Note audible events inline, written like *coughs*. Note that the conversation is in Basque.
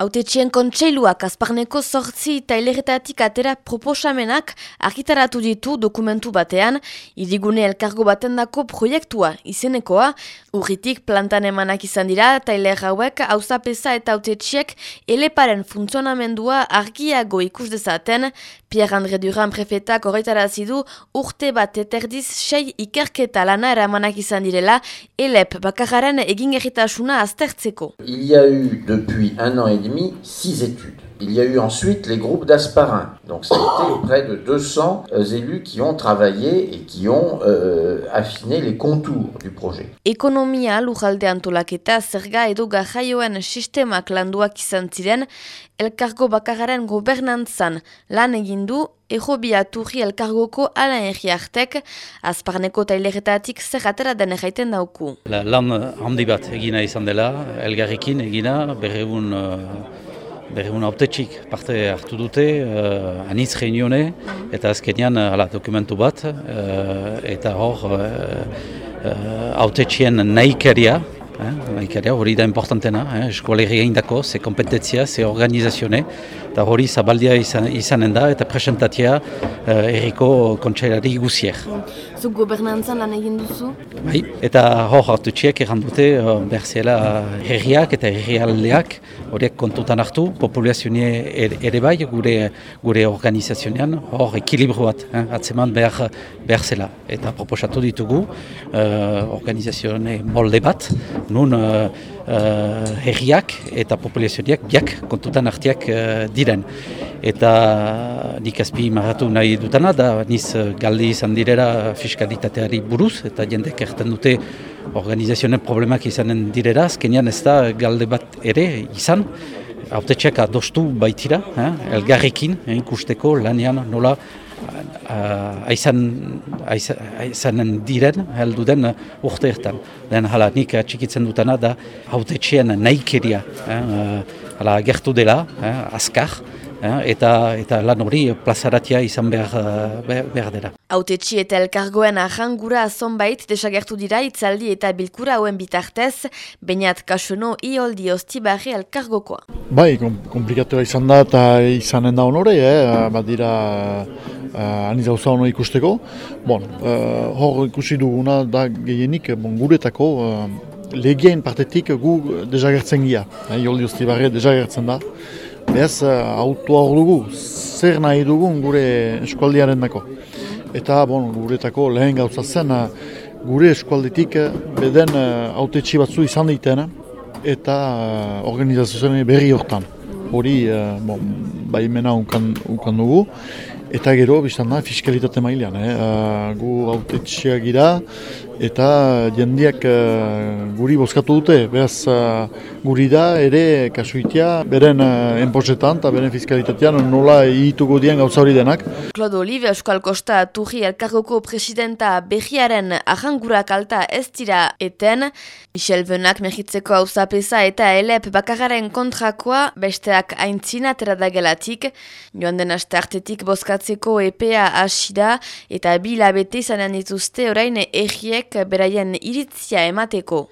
Autetxien kontseiluak azparneko sortzi taileretatik atera proposamenak argitaratu ditu dokumentu batean, irigune elkargo batendako proiektua izenekoa, urritik plantan emanak izan dira, tailer hauek hauzapeza eta autetxiek eleparen funtzionamendua argiago ikus dezaten, Pierre André Duran prefetak horretara zidu urte bat eterdiz sei ikerketa lana eramanak izan direla, elep bakararen egin erritasuna aztertzeko. Il y a eu depuis un an et six études. Il y a eu ensuite les groupes d'asparins. Donc ça a été *coughs* près de 200 euh, élus qui ont travaillé et qui ont euh, affiné les contours du projet. Ekonomia lujalde antolaketa zerga edo gajaioen sistemak landuak izan ziren, elkargo bakararen gobernantzan lan egindu Ego biaturri elkargoko ala erriartek, azparneko taileretatik zer atera den erraiten dauku. La, lan handi bat egina izan dela, elgarrekin egina, berreun berreun autetxik parte hartu dute, uh, anitz reunione, eta azkenean uh, dokumentu bat, uh, eta hor uh, uh, autetxien nahikeria, eh, hori da importantena, eh, eskolegia indako, ze kompetentzia, ze organizazione, eta hori zabaldia izan, izanen da, eta presentatia eh, erriko kontsailari guzier. Zu gobernantzan lan egin duzu? Bai, eta hor hartu txiek errandute uh, berzela herriak eta herrialdeak horiek kontutan hartu, populazioa ere bai gure gure organizazionean, hor ekilibru bat, eh, atzeman behar, behar zela. Eta proposatu ditugu uh, molde bat, nun uh, uh, herriak eta populazioak biak kontutan hartiak uh, diren. Eta nik azpi marratu nahi dutana, da niz galdi izan direra fiskalitateari buruz, eta jendek erten dute organizazioen problemak izanen direra, azkenean ez da galde bat ere izan, haute txeka dostu baitira, eh, elgarrekin, eh, ikusteko lanean nola aizanen diren, heldu den urte ertan. Den hala nik txikitzen dutana da haute txien nahikeria, eh, hala gertu dela, eh, azkar, eta eta lan hori plazaratia izan behar, behar dela. Autetxi eta elkargoen ahangura zonbait desagertu dira itzaldi eta bilkura hauen bitartez, bainat kasuno ioldi ostibarri elkargokoa. Bai, komplikatua izan da eta izanen da honore, eh? bat dira uh, aniz hau ikusteko. Bon, uh, hor ikusi duguna da gehienik bon, guretako uh, legien partetik gu desagertzen gira. Eh, Joldi Ostibarri desagertzen da. Beaz, uh, autua hor dugu, zer nahi dugun gure eskualdiaren dako. Eta bon, guretako lehen gauza zen, uh, gure eskualditik beden uh, autetxi batzu izan ditena eta uh, organizazioen berri hortan. Hori, uh, bon, baimena unkan, unkan dugu. Eta gero, biztan da, fiskalitate mailean. Eh? Uh, gu autetxea gira, eta jendiak uh, guri bozkatu dute. Beraz, uh, guri da, ere, kasuitia, beren uh, enposetan eta beren fiskalitatean nola egituko dien gauza hori denak. Claude Olive, Euskal Kosta, Turri, Elkargoko presidenta berriaren ahangurak alta ez dira eten. Michel Benak mehitzeko hau eta elep bakararen kontrakoa besteak aintzina teradagelatik. Joan den aste artetik bozkatu bukatzeko EPA hasi da eta bi labete izanen dituzte orain erriek beraien iritzia emateko.